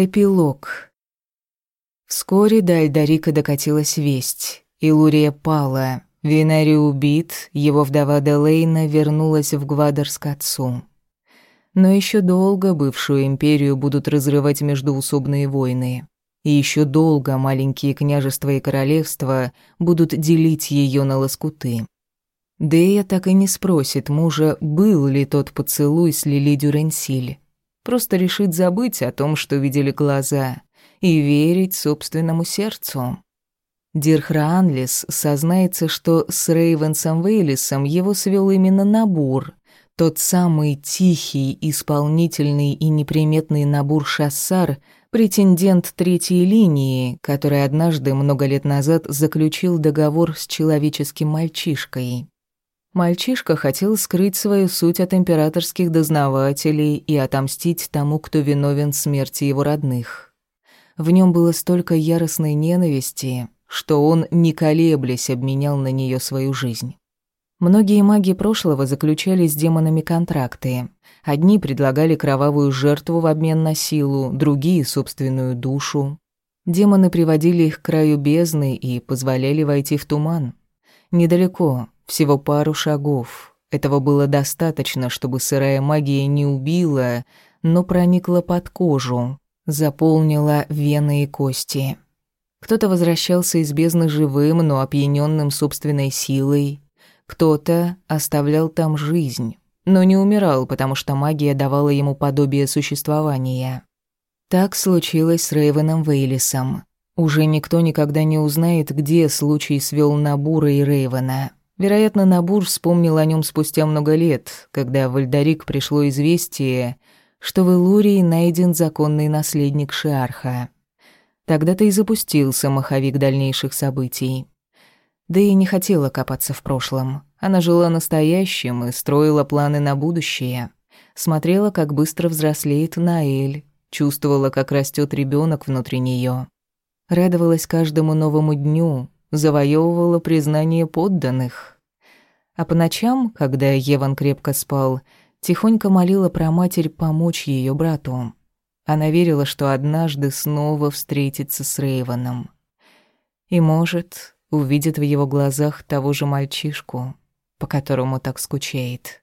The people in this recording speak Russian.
Эпилог. Вскоре до Альдарика докатилась весть. Илурия пала, Винари убит, его вдова Делейна вернулась в Гвадерск отцу. Но еще долго бывшую империю будут разрывать междуусобные войны. И еще долго маленькие княжества и королевства будут делить ее на лоскуты. Дея так и не спросит мужа, был ли тот поцелуй с Лили Дюренсиль просто решит забыть о том, что видели глаза, и верить собственному сердцу. Дирхра Анлис сознается, что с Рейвенсом Вейлисом его свел именно набор, тот самый тихий, исполнительный и неприметный набор Шассар, претендент третьей линии, который однажды много лет назад заключил договор с человеческим мальчишкой. Мальчишка хотел скрыть свою суть от императорских дознавателей и отомстить тому, кто виновен в смерти его родных. В нем было столько яростной ненависти, что он, не колеблясь, обменял на нее свою жизнь. Многие маги прошлого заключали с демонами контракты. Одни предлагали кровавую жертву в обмен на силу, другие — собственную душу. Демоны приводили их к краю бездны и позволяли войти в туман. Недалеко, всего пару шагов. Этого было достаточно, чтобы сырая магия не убила, но проникла под кожу, заполнила вены и кости. Кто-то возвращался из бездны живым, но опьяненным собственной силой. Кто-то оставлял там жизнь, но не умирал, потому что магия давала ему подобие существования. Так случилось с Рейвеном Вейлисом. Уже никто никогда не узнает, где случай свел Набура и Рейвена. Вероятно, Набур вспомнил о нем спустя много лет, когда в Альдарик пришло известие, что в Илурии найден законный наследник Шиарха. Тогда-то и запустился маховик дальнейших событий. Да и не хотела копаться в прошлом. Она жила настоящим и строила планы на будущее. Смотрела, как быстро взрослеет Наэль, чувствовала, как растет ребенок внутри нее. Радовалась каждому новому дню, завоевывала признание подданных. А по ночам, когда Еван крепко спал, тихонько молила про матерь помочь ее брату. Она верила, что однажды снова встретится с Рейвоном. И, может, увидит в его глазах того же мальчишку, по которому так скучает.